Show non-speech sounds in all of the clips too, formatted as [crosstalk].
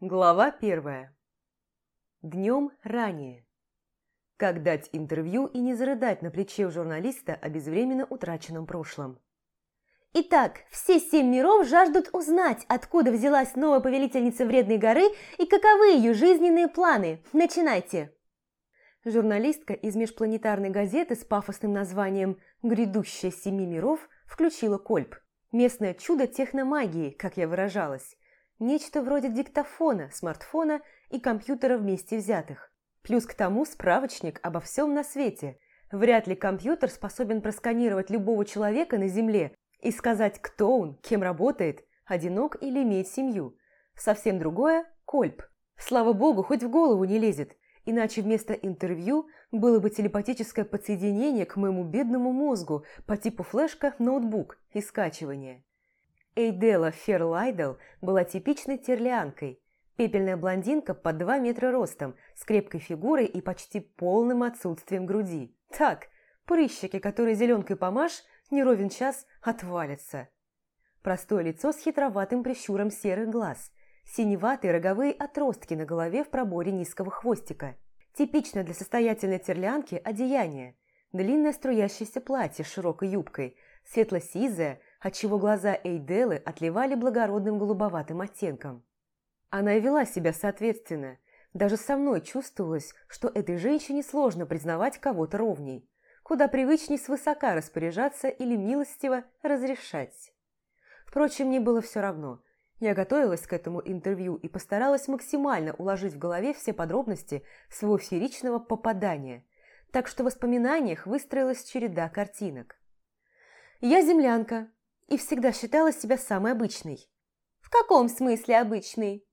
Глава первая. Днем ранее. Как дать интервью и не зарыдать на плече у журналиста о безвременно утраченном прошлом. Итак, все семь миров жаждут узнать, откуда взялась новая повелительница Вредной горы и каковы ее жизненные планы. Начинайте! Журналистка из межпланетарной газеты с пафосным названием «Грядущая семи миров» включила кольп. Местное чудо техномагии, как я выражалась. Нечто вроде диктофона, смартфона и компьютера вместе взятых. Плюс к тому справочник обо всем на свете. Вряд ли компьютер способен просканировать любого человека на Земле и сказать, кто он, кем работает, одинок или имеет семью. Совсем другое – кольп. Слава богу, хоть в голову не лезет, иначе вместо интервью было бы телепатическое подсоединение к моему бедному мозгу по типу флешка ноутбук и скачивание. Эйдела Ферлайдл была типичной терлианкой. Пепельная блондинка под 2 метра ростом, с крепкой фигурой и почти полным отсутствием груди. Так, прыщики, которые зеленкой помажь, не ровен час отвалятся. Простое лицо с хитроватым прищуром серых глаз, синеватые роговые отростки на голове в проборе низкого хвостика. Типично для состоятельной терлянки одеяние. Длинное струящееся платье с широкой юбкой, светло-сизое, отчего глаза Эйделы отливали благородным голубоватым оттенком. Она и вела себя соответственно. Даже со мной чувствовалось, что этой женщине сложно признавать кого-то ровней. Куда привычней свысока распоряжаться или милостиво разрешать. Впрочем, мне было все равно. Я готовилась к этому интервью и постаралась максимально уложить в голове все подробности своего фееричного попадания, так что в воспоминаниях выстроилась череда картинок. Я землянка, и всегда считала себя самой обычной. «В каком смысле обычной?»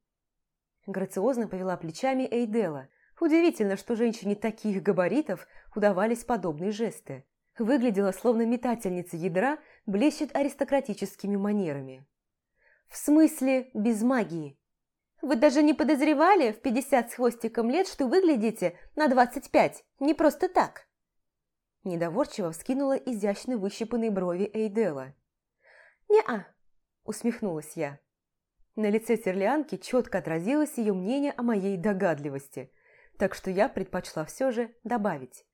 Грациозно повела плечами Эйдела. Удивительно, что женщине таких габаритов удавались подобные жесты. Выглядела словно метательница ядра, блещет аристократическими манерами. «В смысле без магии? Вы даже не подозревали в пятьдесят с хвостиком лет, что выглядите на двадцать пять, не просто так?» Недоворчиво вскинула изящно выщипанные брови Эйдела. «Не-а», усмехнулась я. На лице Терлианки четко отразилось ее мнение о моей догадливости, так что я предпочла все же добавить.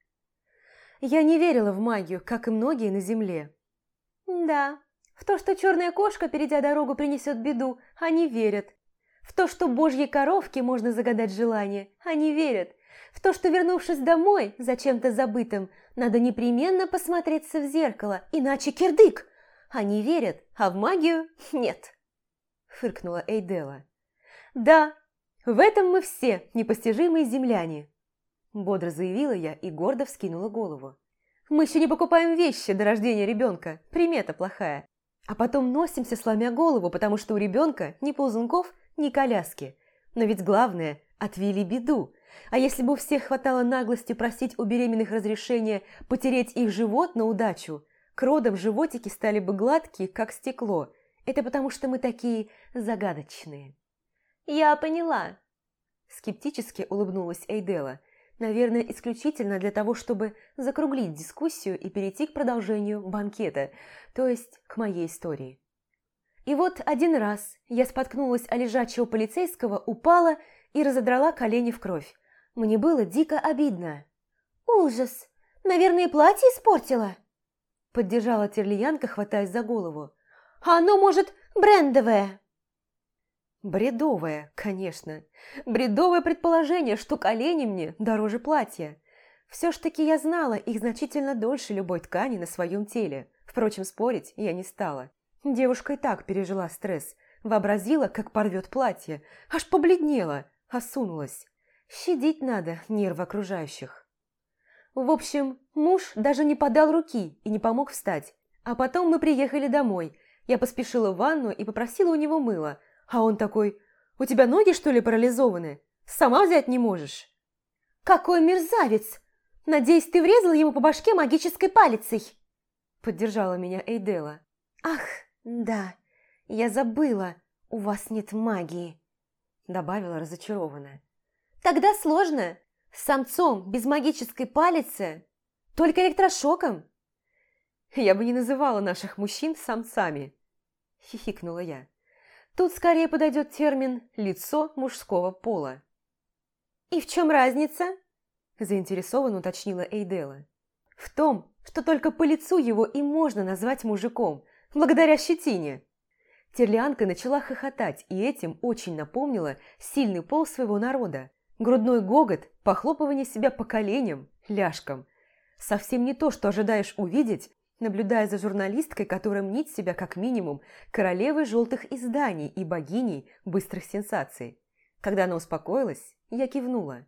Я не верила в магию, как и многие на Земле. Да, в то, что черная кошка, перейдя дорогу, принесет беду, они верят. В то, что божьей коровке можно загадать желание, они верят. В то, что, вернувшись домой, за чем-то забытым, надо непременно посмотреться в зеркало, иначе кирдык. Они верят, а в магию [laughs] нет», – фыркнула Эйдела. «Да, в этом мы все непостижимые земляне», – бодро заявила я и гордо вскинула голову. «Мы еще не покупаем вещи до рождения ребенка, примета плохая. А потом носимся, сломя голову, потому что у ребенка ни ползунков, ни коляски. Но ведь главное – отвели беду. А если бы у всех хватало наглости просить у беременных разрешения потереть их живот на удачу – к родам животики стали бы гладкие, как стекло. Это потому, что мы такие загадочные. «Я поняла», – скептически улыбнулась Эйдела. Наверное, исключительно для того, чтобы закруглить дискуссию и перейти к продолжению банкета, то есть к моей истории. И вот один раз я споткнулась о лежачего полицейского, упала и разодрала колени в кровь. Мне было дико обидно. «Ужас! Наверное, платье испортила?» Поддержала Терлиянка, хватаясь за голову. «А оно, может, брендовое?» Бредовое, конечно. Бредовое предположение, что колени мне дороже платья. Все ж таки я знала их значительно дольше любой ткани на своем теле. Впрочем, спорить я не стала. Девушка и так пережила стресс. Вообразила, как порвет платье. Аж побледнела, осунулась. Щадить надо нервы окружающих. В общем, муж даже не подал руки и не помог встать. А потом мы приехали домой. Я поспешила в ванну и попросила у него мыла. А он такой, «У тебя ноги, что ли, парализованы? Сама взять не можешь?» «Какой мерзавец! Надеюсь, ты врезал ему по башке магической палицей!» Поддержала меня Эйдела. «Ах, да, я забыла, у вас нет магии», добавила разочарованно. «Тогда сложно. С самцом без магической палицы? Только электрошоком? Я бы не называла наших мужчин самцами, хихикнула я. Тут скорее подойдет термин «лицо мужского пола». «И в чем разница?» – заинтересованно уточнила Эйдела. «В том, что только по лицу его и можно назвать мужиком, благодаря щетине». Терлианка начала хохотать и этим очень напомнила сильный пол своего народа. Грудной гогот, похлопывание себя по коленям, ляжкам. Совсем не то, что ожидаешь увидеть, наблюдая за журналисткой, которая мнит себя как минимум королевой желтых изданий и богиней быстрых сенсаций. Когда она успокоилась, я кивнула.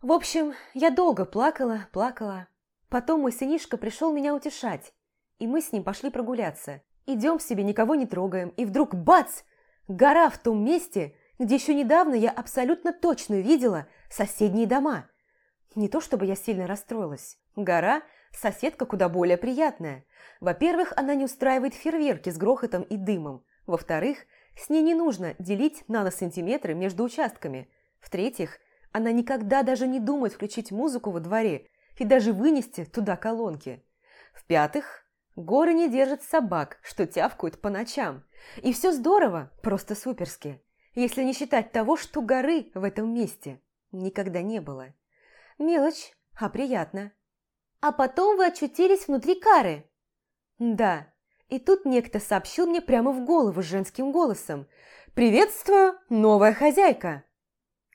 В общем, я долго плакала, плакала. Потом мой сынишка пришел меня утешать, и мы с ним пошли прогуляться. Идем себе, никого не трогаем, и вдруг бац! Гора в том месте, где еще недавно я абсолютно точно видела соседние дома. Не то чтобы я сильно расстроилась. Гора – соседка куда более приятная. Во-первых, она не устраивает фейерверки с грохотом и дымом. Во-вторых, с ней не нужно делить наносантиметры между участками. В-третьих, она никогда даже не думает включить музыку во дворе и даже вынести туда колонки. В-пятых, Горы не держат собак, что тявкают по ночам. И все здорово, просто суперски. Если не считать того, что горы в этом месте никогда не было. Мелочь, а приятно. А потом вы очутились внутри кары. Да, и тут некто сообщил мне прямо в голову женским голосом. «Приветствую, новая хозяйка!»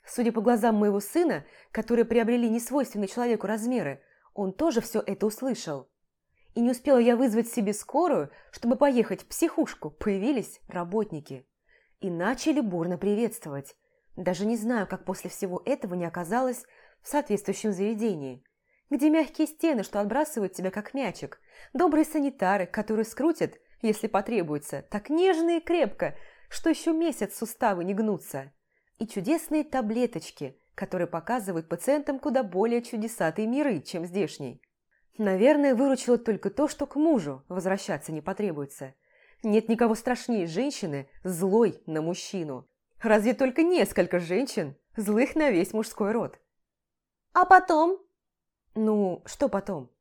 Судя по глазам моего сына, которые приобрели несвойственные человеку размеры, он тоже все это услышал. И не успела я вызвать себе скорую, чтобы поехать в психушку, появились работники. И начали бурно приветствовать. Даже не знаю, как после всего этого не оказалось в соответствующем заведении. Где мягкие стены, что отбрасывают тебя как мячик. Добрые санитары, которые скрутят, если потребуется, так нежно и крепко, что еще месяц суставы не гнутся. И чудесные таблеточки, которые показывают пациентам куда более чудесатые миры, чем здешний. Наверное, выручило только то, что к мужу возвращаться не потребуется. Нет никого страшнее женщины, злой на мужчину. Разве только несколько женщин, злых на весь мужской род. А потом? Ну, что потом?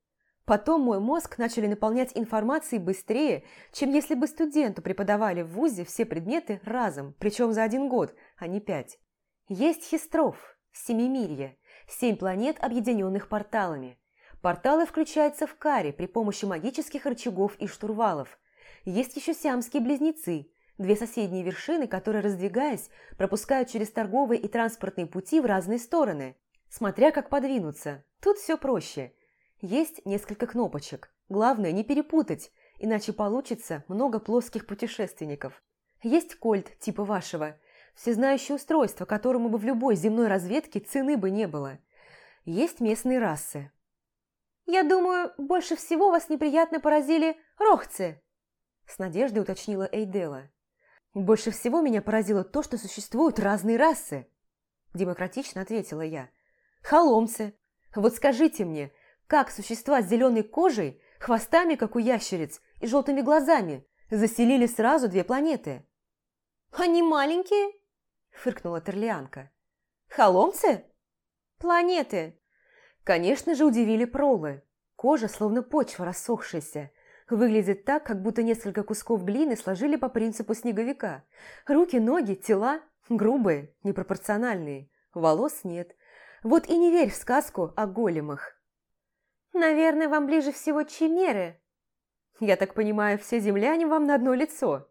Потом мой мозг начали наполнять информацией быстрее, чем если бы студенту преподавали в ВУЗе все предметы разом, причем за один год, а не пять. Есть Хистров, Семимирье, семь планет, объединенных порталами – Порталы включаются в каре при помощи магических рычагов и штурвалов. Есть еще сиамские близнецы, две соседние вершины, которые, раздвигаясь, пропускают через торговые и транспортные пути в разные стороны, смотря как подвинуться. Тут все проще. Есть несколько кнопочек. Главное не перепутать, иначе получится много плоских путешественников. Есть кольт типа вашего, всезнающее устройство, которому бы в любой земной разведке цены бы не было. Есть местные расы, «Я думаю, больше всего вас неприятно поразили рохцы», с надеждой уточнила Эйдела. «Больше всего меня поразило то, что существуют разные расы», демократично ответила я. «Холомцы. Вот скажите мне, как существа с зеленой кожей, хвостами, как у ящериц, и желтыми глазами заселили сразу две планеты?» «Они маленькие?» фыркнула Терлианка. «Холомцы?» «Планеты. Конечно же, удивили пролы. Кожа, словно почва рассохшаяся. Выглядит так, как будто несколько кусков глины сложили по принципу снеговика. Руки, ноги, тела грубые, непропорциональные. Волос нет. Вот и не верь в сказку о големах. Наверное, вам ближе всего чимеры. Я так понимаю, все земляне вам на одно лицо.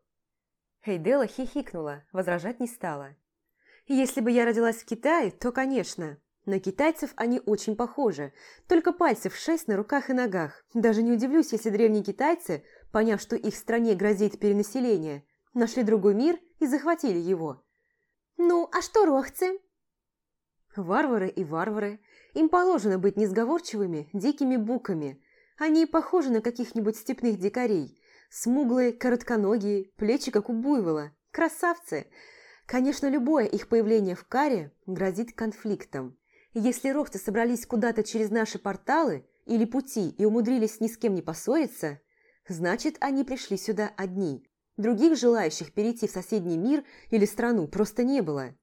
Эйдела хихикнула, возражать не стала. Если бы я родилась в Китае, то, конечно, на китайцев они очень похожи, только пальцев шесть на руках и ногах. Даже не удивлюсь, если древние китайцы, поняв, что их стране грозит перенаселение, нашли другой мир и захватили его. Ну, а что рохцы? Варвары и варвары. Им положено быть несговорчивыми, дикими буками. Они похожи на каких-нибудь степных дикарей. Смуглые, коротконогие, плечи как у буйвола. Красавцы! Конечно, любое их появление в каре грозит конфликтом. Если рохты собрались куда-то через наши порталы или пути и умудрились ни с кем не поссориться, значит, они пришли сюда одни. Других желающих перейти в соседний мир или страну просто не было.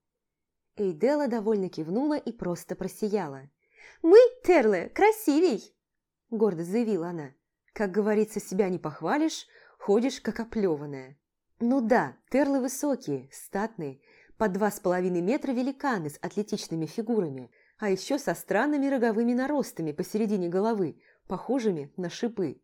Эйдела довольно кивнула и просто просияла. «Мы, Терле, красивей!» – гордо заявила она. «Как говорится, себя не похвалишь, ходишь как оплеванная». Ну да, терлы высокие, статные, по два с половиной метра великаны с атлетичными фигурами, а еще со странными роговыми наростами посередине головы, похожими на шипы.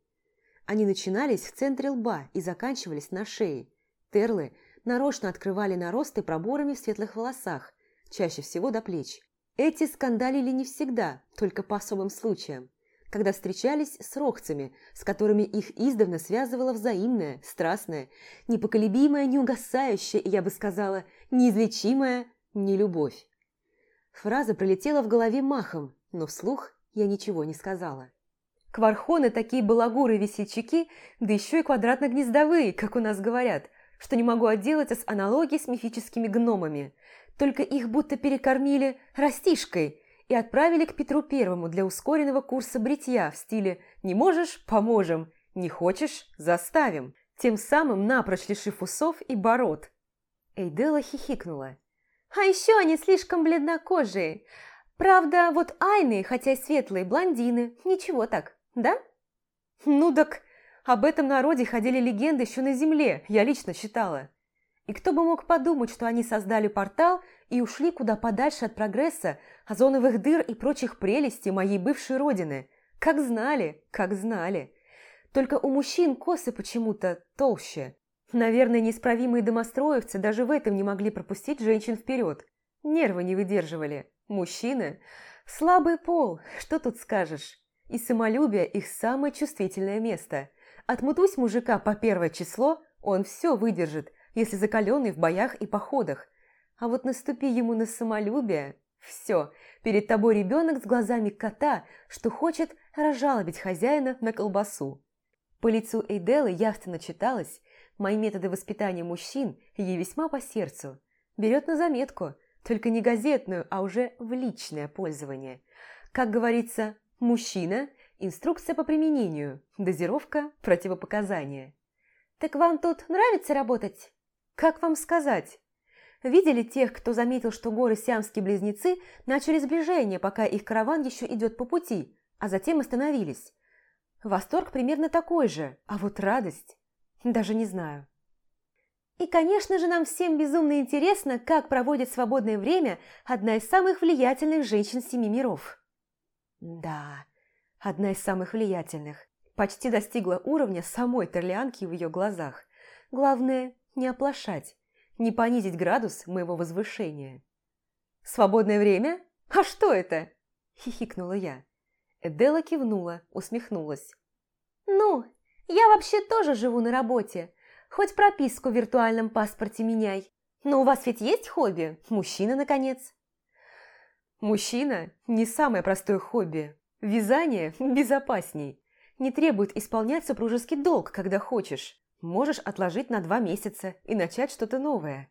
Они начинались в центре лба и заканчивались на шее. Терлы нарочно открывали наросты проборами в светлых волосах, чаще всего до плеч. Эти скандалили не всегда, только по особым случаям когда встречались с рохцами, с которыми их издавна связывала взаимная, страстная, непоколебимая, неугасающая и, я бы сказала, неизлечимая нелюбовь. Фраза пролетела в голове махом, но вслух я ничего не сказала. Квархоны такие балагуры-весельчаки, да еще и квадратно-гнездовые, как у нас говорят, что не могу отделаться с аналогией с мифическими гномами. Только их будто перекормили растишкой – и отправили к Петру Первому для ускоренного курса бритья в стиле «не можешь – поможем, не хочешь – заставим», тем самым напрочь лишив усов и бород. Эйдела хихикнула. «А еще они слишком бледнокожие. Правда, вот Айны, хотя и светлые, блондины, ничего так, да?» «Ну так, об этом народе ходили легенды еще на земле, я лично считала. И кто бы мог подумать, что они создали портал и ушли куда подальше от прогресса, озоновых дыр и прочих прелестей моей бывшей родины. Как знали, как знали. Только у мужчин косы почему-то толще. Наверное, неисправимые домостроевцы даже в этом не могли пропустить женщин вперед. Нервы не выдерживали. Мужчины – слабый пол, что тут скажешь. И самолюбие – их самое чувствительное место. Отмутусь мужика по первое число, он все выдержит, если закаленный в боях и походах. А вот наступи ему на самолюбие, все, перед тобой ребенок с глазами кота, что хочет разжалобить хозяина на колбасу. По лицу Эйделы явственно читалось, мои методы воспитания мужчин ей весьма по сердцу. Берет на заметку, только не газетную, а уже в личное пользование. Как говорится, мужчина – инструкция по применению, дозировка – противопоказания. «Так вам тут нравится работать?» Как вам сказать? Видели тех, кто заметил, что горы Сиамские близнецы начали сближение, пока их караван еще идет по пути, а затем остановились? Восторг примерно такой же, а вот радость... Даже не знаю. И, конечно же, нам всем безумно интересно, как проводит свободное время одна из самых влиятельных женщин Семи миров. Да, одна из самых влиятельных. Почти достигла уровня самой Терлианки в ее глазах. Главное, не оплошать, не понизить градус моего возвышения. «Свободное время? А что это?» – хихикнула я. Эдела кивнула, усмехнулась. «Ну, я вообще тоже живу на работе. Хоть прописку в виртуальном паспорте меняй. Но у вас ведь есть хобби? Мужчина, наконец?» «Мужчина – не самое простое хобби. Вязание [laughs] безопасней. Не требует исполнять супружеский долг, когда хочешь. Можешь отложить на два месяца и начать что-то новое».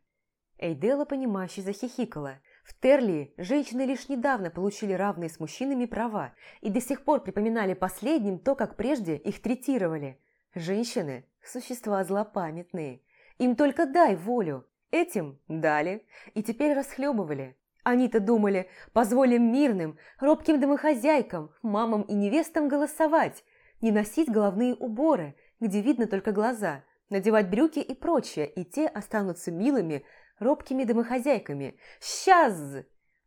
Эйдела, понимающе захихикала. В Терли женщины лишь недавно получили равные с мужчинами права и до сих пор припоминали последним то, как прежде их третировали. Женщины – существа злопамятные. Им только дай волю. Этим дали и теперь расхлебывали. Они-то думали, позволим мирным, робким домохозяйкам, мамам и невестам голосовать, не носить головные уборы – где видно только глаза, надевать брюки и прочее, и те останутся милыми, робкими домохозяйками. Сейчас!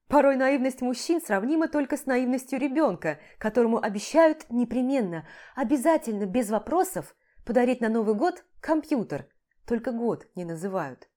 Порой наивность мужчин сравнима только с наивностью ребенка, которому обещают непременно, обязательно, без вопросов, подарить на Новый год компьютер. Только год не называют.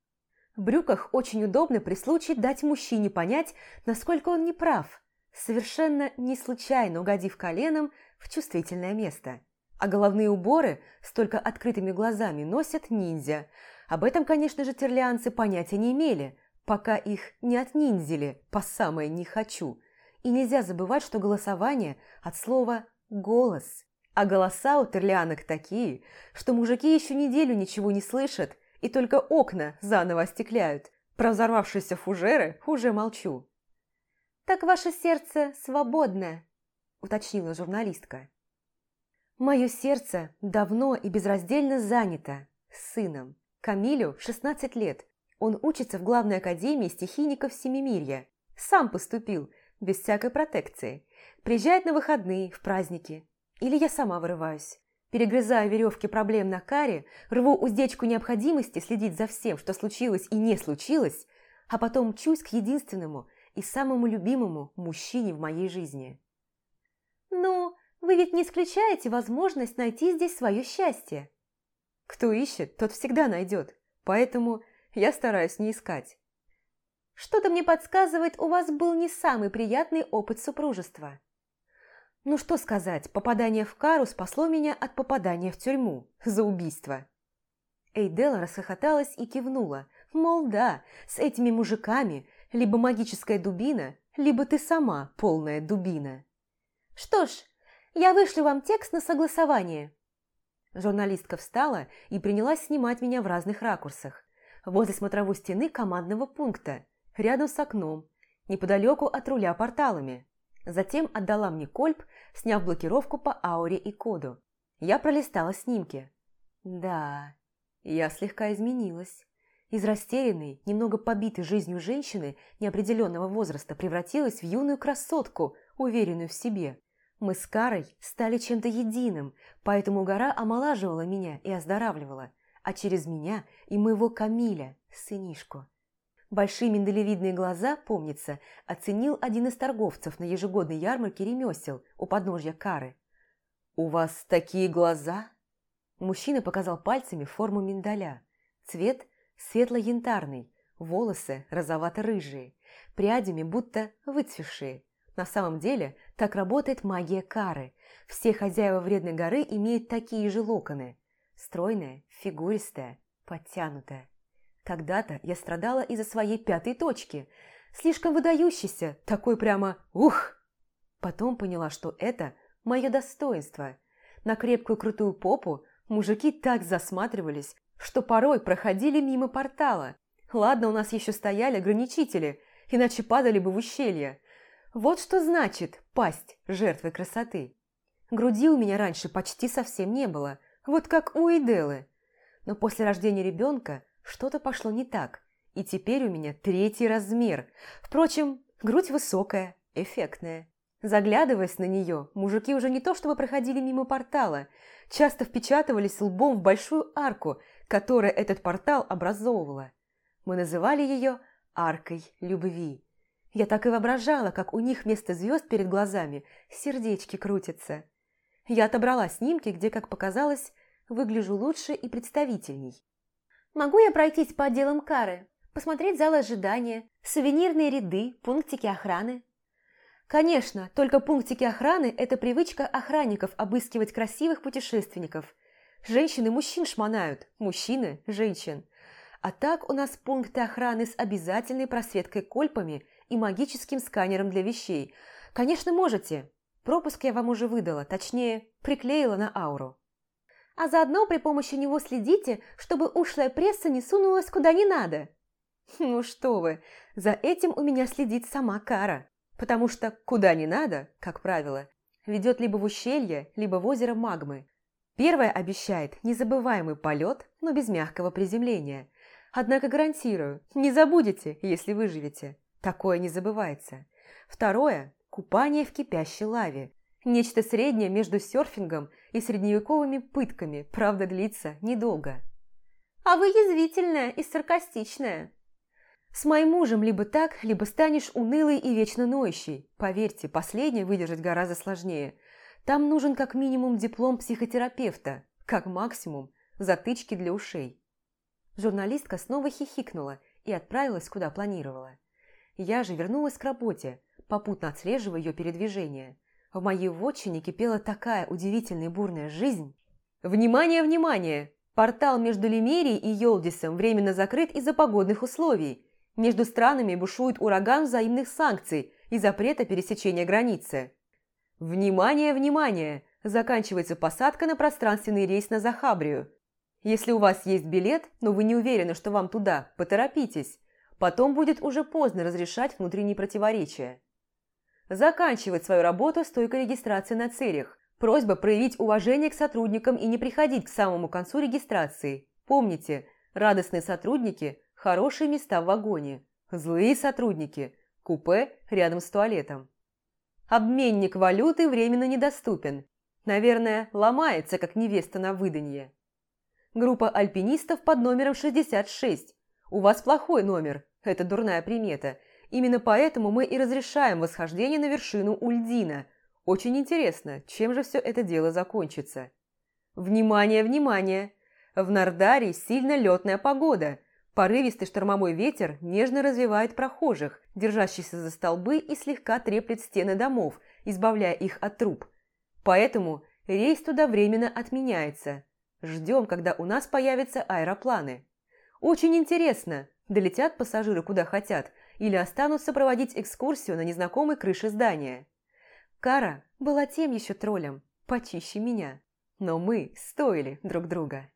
В брюках очень удобно при случае дать мужчине понять, насколько он неправ, совершенно не случайно угодив коленом в чувствительное место. А головные уборы с только открытыми глазами носят ниндзя. Об этом, конечно же, терлианцы понятия не имели, пока их не отниндзили по самое «не хочу». И нельзя забывать, что голосование от слова «голос». А голоса у терлианок такие, что мужики еще неделю ничего не слышат и только окна заново остекляют. Про взорвавшиеся фужеры уже молчу. «Так ваше сердце свободное», – уточнила журналистка. Мое сердце давно и безраздельно занято сыном. Камилю 16 лет. Он учится в главной академии стихийников Семимирья. Сам поступил, без всякой протекции. Приезжает на выходные, в праздники. Или я сама вырываюсь. Перегрызаю веревки проблем на каре, рву уздечку необходимости следить за всем, что случилось и не случилось, а потом мчусь к единственному и самому любимому мужчине в моей жизни. «Ну, вы ведь не исключаете возможность найти здесь свое счастье?» «Кто ищет, тот всегда найдет, поэтому я стараюсь не искать». «Что-то мне подсказывает, у вас был не самый приятный опыт супружества». Ну что сказать, попадание в кару спасло меня от попадания в тюрьму за убийство. Эйдела расхохоталась и кивнула, мол, да, с этими мужиками либо магическая дубина, либо ты сама полная дубина. Что ж, я вышлю вам текст на согласование. Журналистка встала и принялась снимать меня в разных ракурсах. Возле смотровой стены командного пункта, рядом с окном, неподалеку от руля порталами. Затем отдала мне кольп, сняв блокировку по ауре и коду. Я пролистала снимки. Да, я слегка изменилась. Из растерянной, немного побитой жизнью женщины неопределенного возраста превратилась в юную красотку, уверенную в себе. Мы с Карой стали чем-то единым, поэтому гора омолаживала меня и оздоравливала, а через меня и моего Камиля, сынишку. Большие миндалевидные глаза, помнится, оценил один из торговцев на ежегодной ярмарке ремесел у подножья Кары. «У вас такие глаза?» Мужчина показал пальцами форму миндаля. Цвет светло-янтарный, волосы розовато-рыжие, прядями будто выцвевшие. На самом деле так работает магия Кары. Все хозяева Вредной горы имеют такие же локоны. Стройная, фигуристая, подтянутая. Когда-то я страдала из-за своей пятой точки. Слишком выдающейся, такой прямо «ух!». Потом поняла, что это мое достоинство. На крепкую крутую попу мужики так засматривались, что порой проходили мимо портала. Ладно, у нас еще стояли ограничители, иначе падали бы в ущелье. Вот что значит пасть жертвой красоты. Груди у меня раньше почти совсем не было, вот как у Иделы. Но после рождения ребенка что-то пошло не так, и теперь у меня третий размер. Впрочем, грудь высокая, эффектная. Заглядываясь на нее, мужики уже не то чтобы проходили мимо портала, часто впечатывались лбом в большую арку, которая этот портал образовывала. Мы называли ее «аркой любви». Я так и воображала, как у них вместо звезд перед глазами сердечки крутятся. Я отобрала снимки, где, как показалось, выгляжу лучше и представительней. Могу я пройтись по отделам кары, посмотреть зал ожидания, сувенирные ряды, пунктики охраны? Конечно, только пунктики охраны – это привычка охранников обыскивать красивых путешественников. Женщины мужчин шмонают, мужчины – женщин. А так у нас пункты охраны с обязательной просветкой кольпами и магическим сканером для вещей. Конечно, можете. Пропуск я вам уже выдала, точнее, приклеила на ауру а заодно при помощи него следите, чтобы ушлая пресса не сунулась куда не надо. Ну что вы, за этим у меня следит сама Кара, потому что куда не надо, как правило, ведет либо в ущелье, либо в озеро магмы. Первое обещает незабываемый полет, но без мягкого приземления. Однако гарантирую, не забудете, если выживете. Такое не забывается. Второе – купание в кипящей лаве. Нечто среднее между серфингом и средневековыми пытками, правда, длится недолго. А вы язвительная и саркастичная. С моим мужем либо так, либо станешь унылой и вечно ноющей. Поверьте, последнее выдержать гораздо сложнее. Там нужен как минимум диплом психотерапевта, как максимум затычки для ушей. Журналистка снова хихикнула и отправилась, куда планировала. Я же вернулась к работе, попутно отслеживая ее передвижение. В моей вотчине кипела такая удивительная бурная жизнь. Внимание, внимание! Портал между Лимерией и Йолдисом временно закрыт из-за погодных условий. Между странами бушует ураган взаимных санкций и запрета пересечения границы. Внимание, внимание! Заканчивается посадка на пространственный рейс на Захабрию. Если у вас есть билет, но вы не уверены, что вам туда, поторопитесь. Потом будет уже поздно разрешать внутренние противоречия. Заканчивать свою работу стойкой регистрации на целях. Просьба проявить уважение к сотрудникам и не приходить к самому концу регистрации. Помните, радостные сотрудники – хорошие места в вагоне. Злые сотрудники – купе рядом с туалетом. Обменник валюты временно недоступен. Наверное, ломается, как невеста на выданье. Группа альпинистов под номером 66. У вас плохой номер, это дурная примета. Именно поэтому мы и разрешаем восхождение на вершину Ульдина. Очень интересно, чем же все это дело закончится. Внимание, внимание! В Нардаре сильно летная погода. Порывистый штормовой ветер нежно развивает прохожих, держащихся за столбы и слегка треплет стены домов, избавляя их от труб. Поэтому рейс туда временно отменяется. Ждем, когда у нас появятся аэропланы. Очень интересно, долетят пассажиры куда хотят или останутся проводить экскурсию на незнакомой крыше здания. Кара была тем еще троллем, почище меня. Но мы стоили друг друга.